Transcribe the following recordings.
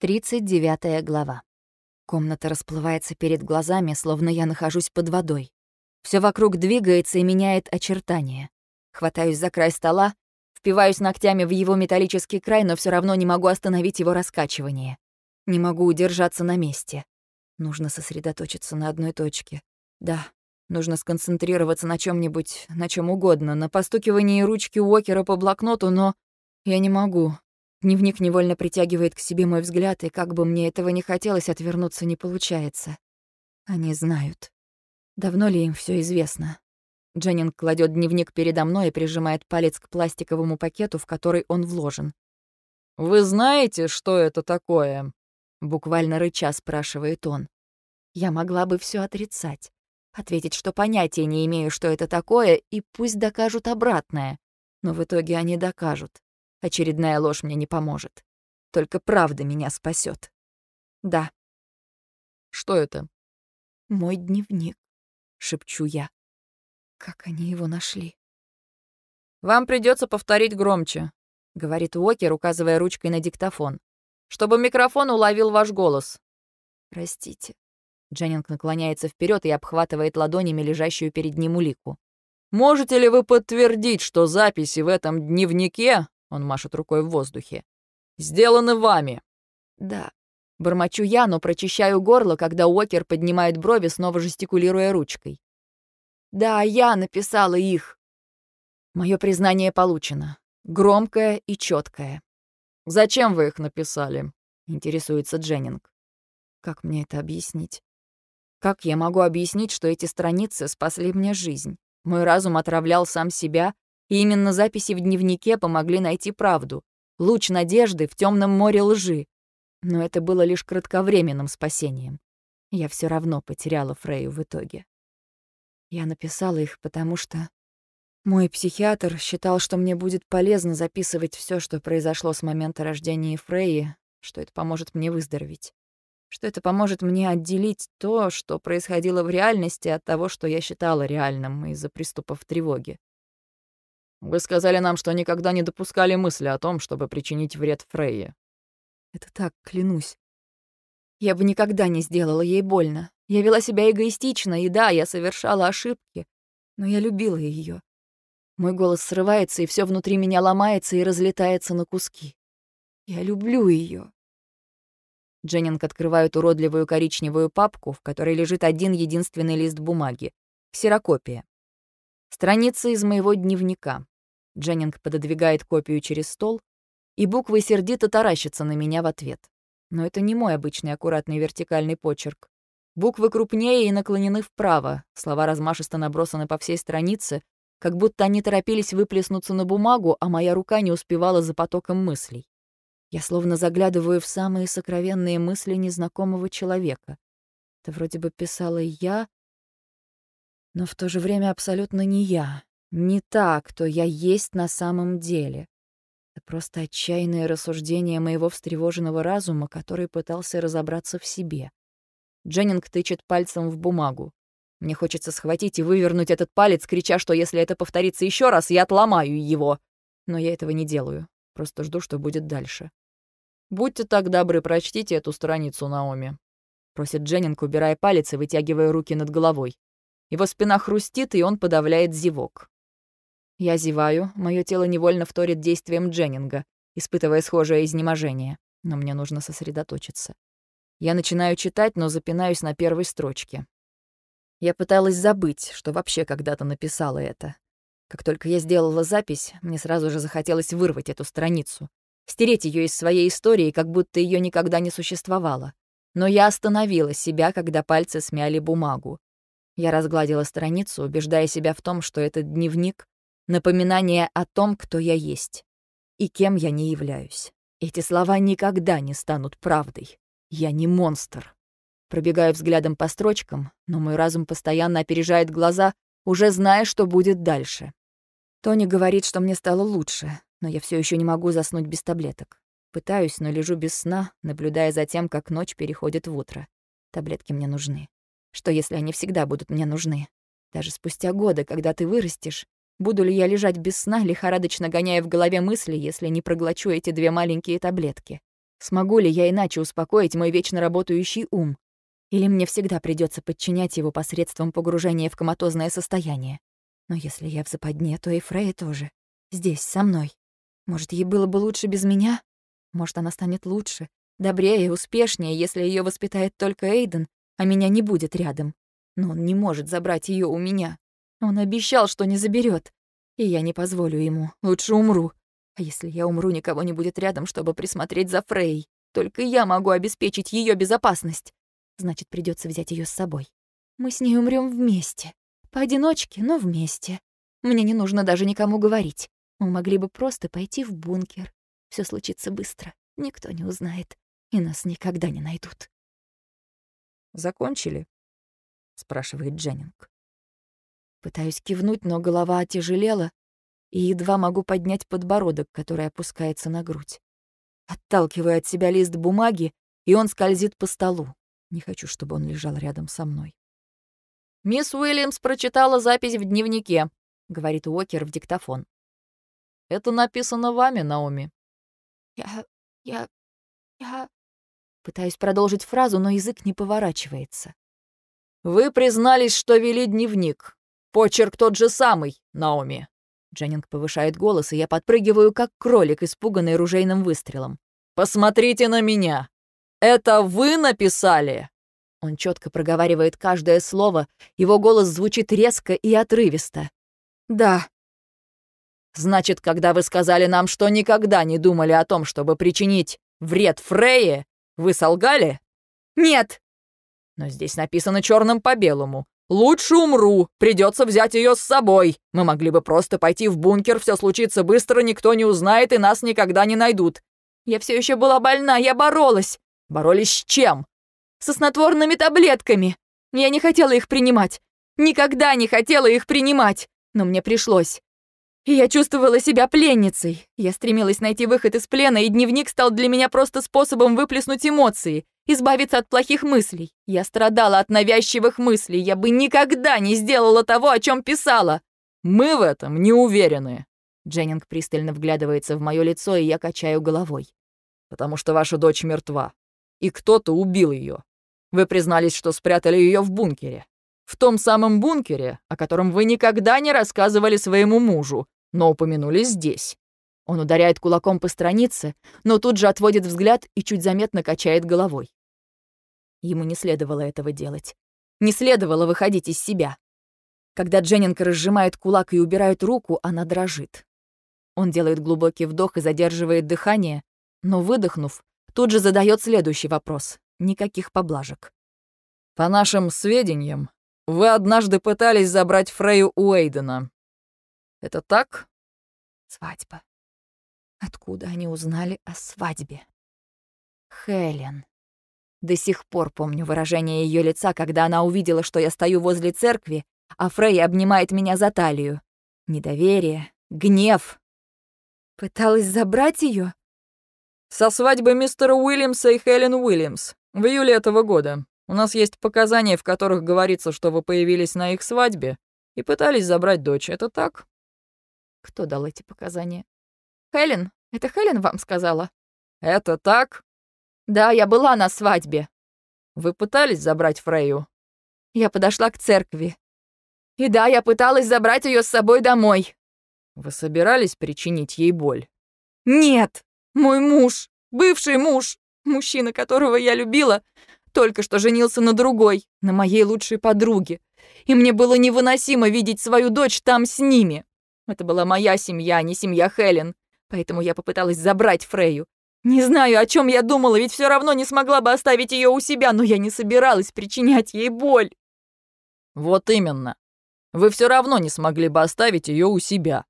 39 глава. Комната расплывается перед глазами, словно я нахожусь под водой. Все вокруг двигается и меняет очертания. Хватаюсь за край стола, впиваюсь ногтями в его металлический край, но все равно не могу остановить его раскачивание. Не могу удержаться на месте. Нужно сосредоточиться на одной точке. Да, нужно сконцентрироваться на чем нибудь на чем угодно, на постукивании ручки Уокера по блокноту, но я не могу. Дневник невольно притягивает к себе мой взгляд, и как бы мне этого не хотелось, отвернуться не получается. Они знают. Давно ли им все известно? Дженнинг кладет дневник передо мной и прижимает палец к пластиковому пакету, в который он вложен. «Вы знаете, что это такое?» Буквально рыча спрашивает он. Я могла бы все отрицать. Ответить, что понятия не имею, что это такое, и пусть докажут обратное. Но в итоге они докажут. Очередная ложь мне не поможет. Только правда меня спасет. Да. Что это? Мой дневник, шепчу я. Как они его нашли? Вам придется повторить громче, говорит Уокер, указывая ручкой на диктофон, чтобы микрофон уловил ваш голос. Простите. Дженнинг наклоняется вперед и обхватывает ладонями лежащую перед ним улику. Можете ли вы подтвердить, что записи в этом дневнике он машет рукой в воздухе. «Сделаны вами!» «Да». Бормочу я, но прочищаю горло, когда Уокер поднимает брови, снова жестикулируя ручкой. «Да, я написала их». Мое признание получено. Громкое и четкое. «Зачем вы их написали?» — интересуется Дженнинг. Как мне это объяснить? Как я могу объяснить, что эти страницы спасли мне жизнь? Мой разум отравлял сам себя, и именно записи в дневнике помогли найти правду. Луч надежды в темном море лжи. Но это было лишь кратковременным спасением. Я все равно потеряла Фрею в итоге. Я написала их, потому что мой психиатр считал, что мне будет полезно записывать все, что произошло с момента рождения Фреи, что это поможет мне выздороветь. Что это поможет мне отделить то, что происходило в реальности, от того, что я считала реальным из-за приступов тревоги. Вы сказали нам, что никогда не допускали мысли о том, чтобы причинить вред Фрейе. Это так, клянусь. Я бы никогда не сделала ей больно. Я вела себя эгоистично, и да, я совершала ошибки, но я любила ее. Мой голос срывается, и все внутри меня ломается и разлетается на куски. Я люблю ее. Дженнинг открывает уродливую коричневую папку, в которой лежит один единственный лист бумаги. Ксерокопия. Страница из моего дневника. Дженнинг пододвигает копию через стол, и буквы сердито таращатся на меня в ответ. Но это не мой обычный аккуратный вертикальный почерк. Буквы крупнее и наклонены вправо, слова размашисто набросаны по всей странице, как будто они торопились выплеснуться на бумагу, а моя рука не успевала за потоком мыслей. Я словно заглядываю в самые сокровенные мысли незнакомого человека. Это вроде бы писала я, но в то же время абсолютно не я. Не так, кто я есть на самом деле. Это просто отчаянное рассуждение моего встревоженного разума, который пытался разобраться в себе. Дженнинг тычет пальцем в бумагу. Мне хочется схватить и вывернуть этот палец, крича, что если это повторится еще раз, я отломаю его. Но я этого не делаю. Просто жду, что будет дальше. «Будьте так добры, прочтите эту страницу, Наоми», — просит Дженнинг, убирая палец и вытягивая руки над головой. Его спина хрустит, и он подавляет зевок. Я зеваю, мое тело невольно вторит действием Дженнинга, испытывая схожее изнеможение, но мне нужно сосредоточиться. Я начинаю читать, но запинаюсь на первой строчке. Я пыталась забыть, что вообще когда-то написала это. Как только я сделала запись, мне сразу же захотелось вырвать эту страницу, стереть ее из своей истории, как будто ее никогда не существовало. Но я остановила себя, когда пальцы смяли бумагу. Я разгладила страницу, убеждая себя в том, что этот дневник Напоминание о том, кто я есть и кем я не являюсь. Эти слова никогда не станут правдой. Я не монстр. Пробегаю взглядом по строчкам, но мой разум постоянно опережает глаза, уже зная, что будет дальше. Тони говорит, что мне стало лучше, но я все еще не могу заснуть без таблеток. Пытаюсь, но лежу без сна, наблюдая за тем, как ночь переходит в утро. Таблетки мне нужны. Что, если они всегда будут мне нужны? Даже спустя годы, когда ты вырастешь, Буду ли я лежать без сна, лихорадочно гоняя в голове мысли, если не проглочу эти две маленькие таблетки? Смогу ли я иначе успокоить мой вечно работающий ум? Или мне всегда придется подчинять его посредством погружения в коматозное состояние? Но если я в западне, то и Фрейя тоже. Здесь, со мной. Может, ей было бы лучше без меня? Может, она станет лучше, добрее успешнее, если ее воспитает только Эйден, а меня не будет рядом. Но он не может забрать ее у меня. Он обещал, что не заберет, И я не позволю ему. Лучше умру. А если я умру, никого не будет рядом, чтобы присмотреть за Фрей. Только я могу обеспечить ее безопасность. Значит, придется взять ее с собой. Мы с ней умрем вместе. Поодиночке, но вместе. Мне не нужно даже никому говорить. Мы могли бы просто пойти в бункер. Все случится быстро. Никто не узнает. И нас никогда не найдут. «Закончили?» — спрашивает Дженнинг. Пытаюсь кивнуть, но голова отяжелела, и едва могу поднять подбородок, который опускается на грудь. Отталкиваю от себя лист бумаги, и он скользит по столу. Не хочу, чтобы он лежал рядом со мной. «Мисс Уильямс прочитала запись в дневнике», — говорит Уокер в диктофон. «Это написано вами, Наоми». «Я... я... я...» Пытаюсь продолжить фразу, но язык не поворачивается. «Вы признались, что вели дневник. Почерк тот же самый, Наоми». Дженнинг повышает голос, и я подпрыгиваю, как кролик, испуганный ружейным выстрелом. «Посмотрите на меня! Это вы написали?» Он четко проговаривает каждое слово, его голос звучит резко и отрывисто. «Да». «Значит, когда вы сказали нам, что никогда не думали о том, чтобы причинить вред Фрейе, вы солгали?» «Нет». «Но здесь написано черным по белому. Лучше умру, придется взять ее с собой. Мы могли бы просто пойти в бункер, все случится быстро, никто не узнает и нас никогда не найдут. Я все еще была больна, я боролась. Боролись с чем? Со снотворными таблетками. Я не хотела их принимать. Никогда не хотела их принимать. Но мне пришлось. И я чувствовала себя пленницей. Я стремилась найти выход из плена, и дневник стал для меня просто способом выплеснуть эмоции избавиться от плохих мыслей. Я страдала от навязчивых мыслей. Я бы никогда не сделала того, о чем писала. Мы в этом не уверены. Дженнинг пристально вглядывается в мое лицо, и я качаю головой. Потому что ваша дочь мертва. И кто-то убил ее. Вы признались, что спрятали ее в бункере. В том самом бункере, о котором вы никогда не рассказывали своему мужу, но упомянули здесь. Он ударяет кулаком по странице, но тут же отводит взгляд и чуть заметно качает головой. Ему не следовало этого делать. Не следовало выходить из себя. Когда Дженнинг разжимает кулак и убирает руку, она дрожит. Он делает глубокий вдох и задерживает дыхание, но, выдохнув, тут же задает следующий вопрос. Никаких поблажек. «По нашим сведениям, вы однажды пытались забрать Фрею Уэйдена. Это так?» «Свадьба. Откуда они узнали о свадьбе? Хелен. До сих пор помню выражение ее лица, когда она увидела, что я стою возле церкви, а Фрей обнимает меня за талию. Недоверие, гнев. Пыталась забрать ее? Со свадьбы мистера Уильямса и Хелен Уильямс в июле этого года. У нас есть показания, в которых говорится, что вы появились на их свадьбе и пытались забрать дочь. Это так? Кто дал эти показания? Хелен? Это Хелен вам сказала? Это так? Да, я была на свадьбе. Вы пытались забрать Фрейю? Я подошла к церкви. И да, я пыталась забрать ее с собой домой. Вы собирались причинить ей боль? Нет. Мой муж, бывший муж, мужчина, которого я любила, только что женился на другой, на моей лучшей подруге. И мне было невыносимо видеть свою дочь там с ними. Это была моя семья, а не семья Хелен. Поэтому я попыталась забрать Фрейю. Не знаю, о чем я думала, ведь все равно не смогла бы оставить ее у себя, но я не собиралась причинять ей боль. Вот именно. Вы все равно не смогли бы оставить ее у себя.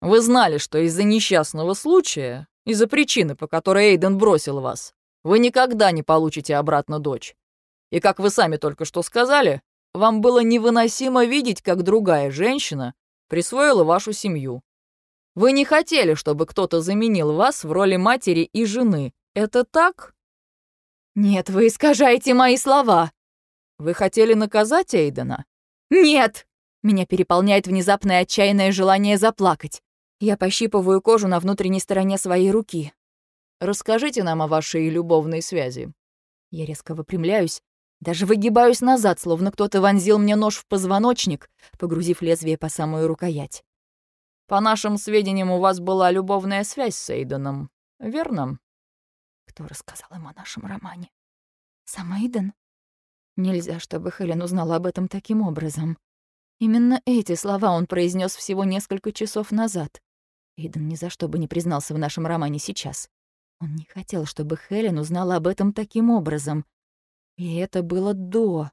Вы знали, что из-за несчастного случая, из-за причины, по которой Эйден бросил вас, вы никогда не получите обратно дочь. И как вы сами только что сказали, вам было невыносимо видеть, как другая женщина присвоила вашу семью. Вы не хотели, чтобы кто-то заменил вас в роли матери и жены. Это так? Нет, вы искажаете мои слова. Вы хотели наказать Эйдена? Нет! Меня переполняет внезапное отчаянное желание заплакать. Я пощипываю кожу на внутренней стороне своей руки. расскажите нам о вашей любовной связи». Я резко выпрямляюсь, даже выгибаюсь назад, словно кто-то вонзил мне нож в позвоночник, погрузив лезвие по самую рукоять. «По нашим сведениям, у вас была любовная связь с Эйденом, верно?» Кто рассказал им о нашем романе? Сам Эйден? Нельзя, чтобы Хелен узнала об этом таким образом. Именно эти слова он произнес всего несколько часов назад. Эйден ни за что бы не признался в нашем романе сейчас. Он не хотел, чтобы Хелен узнала об этом таким образом. И это было до,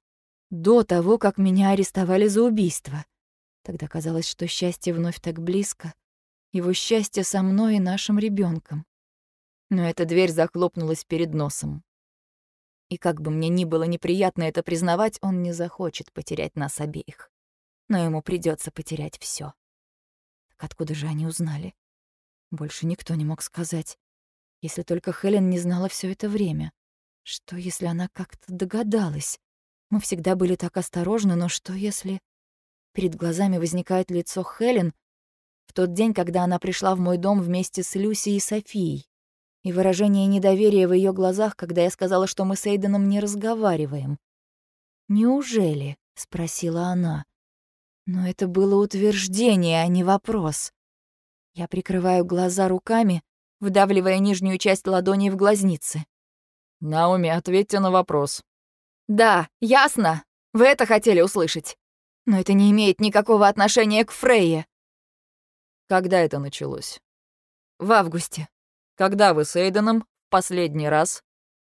до того, как меня арестовали за убийство. Тогда казалось, что счастье вновь так близко. Его счастье со мной и нашим ребенком. Но эта дверь захлопнулась перед носом. И как бы мне ни было неприятно это признавать, он не захочет потерять нас обеих. Но ему придется потерять все. Так откуда же они узнали? Больше никто не мог сказать. Если только Хелен не знала все это время. Что, если она как-то догадалась? Мы всегда были так осторожны, но что, если... Перед глазами возникает лицо Хелен в тот день, когда она пришла в мой дом вместе с Люси и Софией, и выражение недоверия в ее глазах, когда я сказала, что мы с Эйденом не разговариваем. «Неужели?» — спросила она. Но это было утверждение, а не вопрос. Я прикрываю глаза руками, вдавливая нижнюю часть ладони в глазницы. «Наоми, ответьте на вопрос». «Да, ясно. Вы это хотели услышать. Но это не имеет никакого отношения к Фрейе». «Когда это началось?» «В августе». «Когда вы с Эйденом в последний раз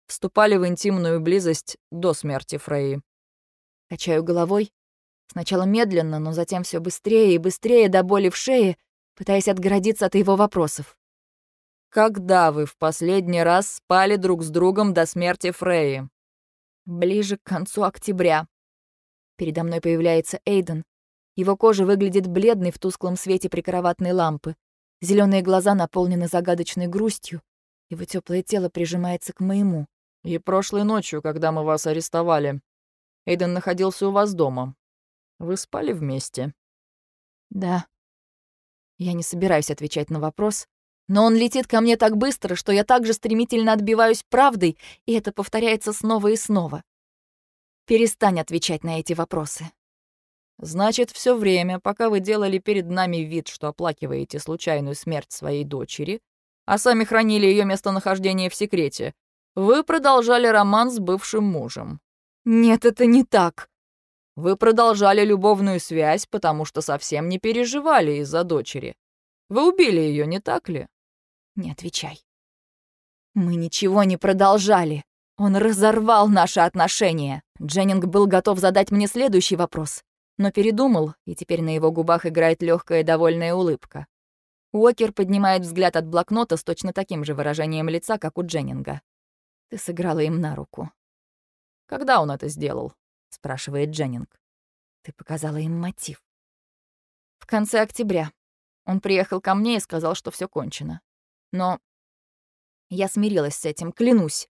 вступали в интимную близость до смерти Фрейи?» Качаю головой. Сначала медленно, но затем все быстрее и быстрее до боли в шее, пытаясь отгородиться от его вопросов. Когда вы в последний раз спали друг с другом до смерти Фреи? Ближе к концу октября. Передо мной появляется Эйден. Его кожа выглядит бледной в тусклом свете прикроватной лампы. Зеленые глаза наполнены загадочной грустью. Его теплое тело прижимается к моему. И прошлой ночью, когда мы вас арестовали, Эйден находился у вас дома. Вы спали вместе? Да. Я не собираюсь отвечать на вопрос, но он летит ко мне так быстро, что я так же стремительно отбиваюсь правдой, и это повторяется снова и снова. Перестань отвечать на эти вопросы. Значит, все время, пока вы делали перед нами вид, что оплакиваете случайную смерть своей дочери, а сами хранили ее местонахождение в секрете, вы продолжали роман с бывшим мужем. Нет, это не так. Вы продолжали любовную связь, потому что совсем не переживали из-за дочери. Вы убили ее, не так ли? Не отвечай. Мы ничего не продолжали. Он разорвал наши отношения. Дженнинг был готов задать мне следующий вопрос, но передумал, и теперь на его губах играет легкая довольная улыбка. Уокер поднимает взгляд от блокнота с точно таким же выражением лица, как у Дженнинга. Ты сыграла им на руку. «Когда он это сделал?» — спрашивает Дженнинг. Ты показала им мотив. В конце октября. Он приехал ко мне и сказал, что все кончено. Но я смирилась с этим, клянусь.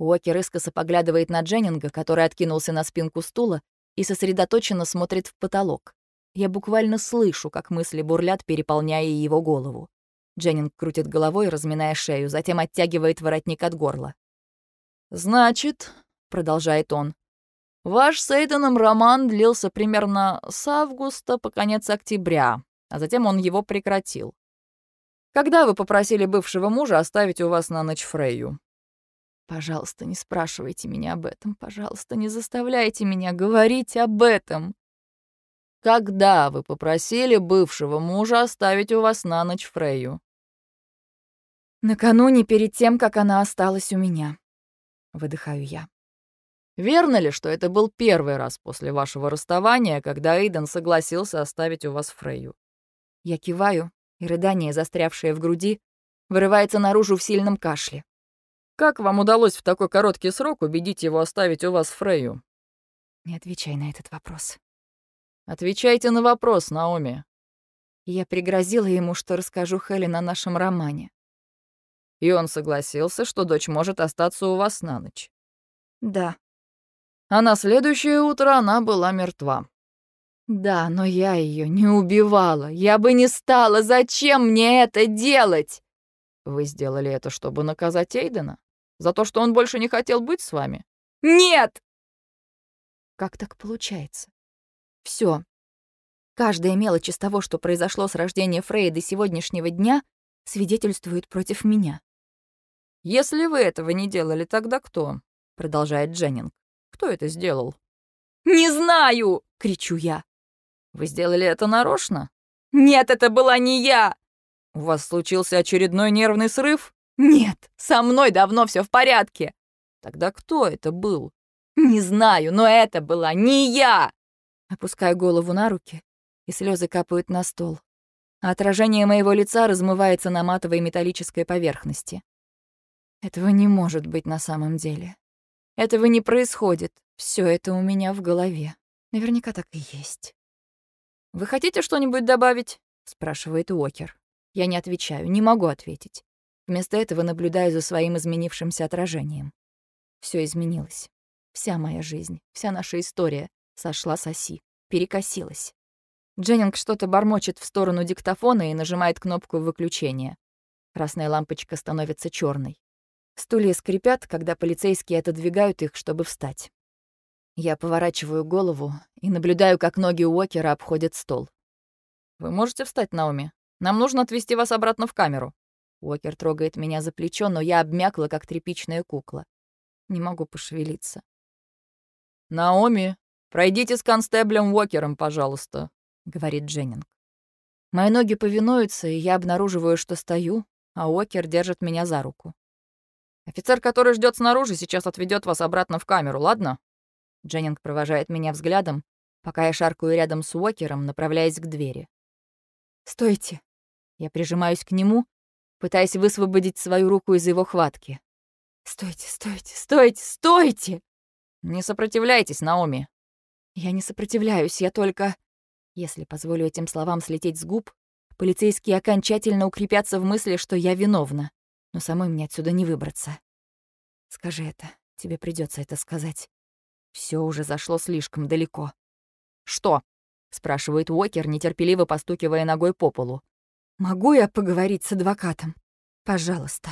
Уокер искоса поглядывает на Дженнинга, который откинулся на спинку стула и сосредоточенно смотрит в потолок. Я буквально слышу, как мысли бурлят, переполняя его голову. Дженнинг крутит головой, разминая шею, затем оттягивает воротник от горла. «Значит», — продолжает он, — «ваш с Эйденом роман длился примерно с августа по конец октября, а затем он его прекратил. Когда вы попросили бывшего мужа оставить у вас на ночь Фрейю? Пожалуйста, не спрашивайте меня об этом. Пожалуйста, не заставляйте меня говорить об этом. Когда вы попросили бывшего мужа оставить у вас на ночь Фрейю? Накануне перед тем, как она осталась у меня. Выдыхаю я. Верно ли, что это был первый раз после вашего расставания, когда Эйден согласился оставить у вас Фрейю? Я киваю, и рыдание, застрявшее в груди, вырывается наружу в сильном кашле. «Как вам удалось в такой короткий срок убедить его оставить у вас Фрейю?» Не отвечай на этот вопрос. Отвечайте на вопрос, Наоми. Я пригрозила ему, что расскажу Хелен о нашем романе. И он согласился, что дочь может остаться у вас на ночь. Да. А на следующее утро она была мертва. Да, но я ее не убивала. Я бы не стала. Зачем мне это делать? Вы сделали это, чтобы наказать Эйдена? За то, что он больше не хотел быть с вами? Нет! Как так получается? Все. Каждая мелочь из того, что произошло с рождения Фрея до сегодняшнего дня, свидетельствует против меня. «Если вы этого не делали, тогда кто?» — продолжает Дженнинг. «Кто это сделал?» «Не знаю!» — кричу я. «Вы сделали это нарочно?» «Нет, это была не я!» «У вас случился очередной нервный срыв?» «Нет, со мной давно все в порядке». «Тогда кто это был?» «Не знаю, но это была не я!» Опускаю голову на руки, и слезы капают на стол. Отражение моего лица размывается на матовой металлической поверхности. Этого не может быть на самом деле. Этого не происходит. Все это у меня в голове. Наверняка так и есть. «Вы хотите что-нибудь добавить?» — спрашивает Уокер. Я не отвечаю, не могу ответить. Вместо этого наблюдаю за своим изменившимся отражением. Все изменилось. Вся моя жизнь, вся наша история сошла с оси, перекосилась. Дженнинг что-то бормочет в сторону диктофона и нажимает кнопку выключения. Красная лампочка становится черной. Стулья скрипят, когда полицейские отодвигают их, чтобы встать. Я поворачиваю голову и наблюдаю, как ноги Уокера обходят стол. «Вы можете встать, Наоми? Нам нужно отвезти вас обратно в камеру». Уокер трогает меня за плечо, но я обмякла, как тряпичная кукла. Не могу пошевелиться. «Наоми, пройдите с констеблем Уокером, пожалуйста», — говорит Дженнинг. Мои ноги повинуются, и я обнаруживаю, что стою, а Уокер держит меня за руку. «Офицер, который ждет снаружи, сейчас отведет вас обратно в камеру, ладно?» Дженнинг провожает меня взглядом, пока я шаркаю рядом с Уокером, направляясь к двери. «Стойте!» Я прижимаюсь к нему, пытаясь высвободить свою руку из его хватки. «Стойте, стойте, стойте, стойте!» «Не сопротивляйтесь, Наоми!» «Я не сопротивляюсь, я только...» Если позволю этим словам слететь с губ, полицейские окончательно укрепятся в мысли, что я виновна, но самой мне отсюда не выбраться. Скажи это, тебе придется это сказать. Все уже зашло слишком далеко. «Что?» — спрашивает Уокер, нетерпеливо постукивая ногой по полу. «Могу я поговорить с адвокатом? Пожалуйста».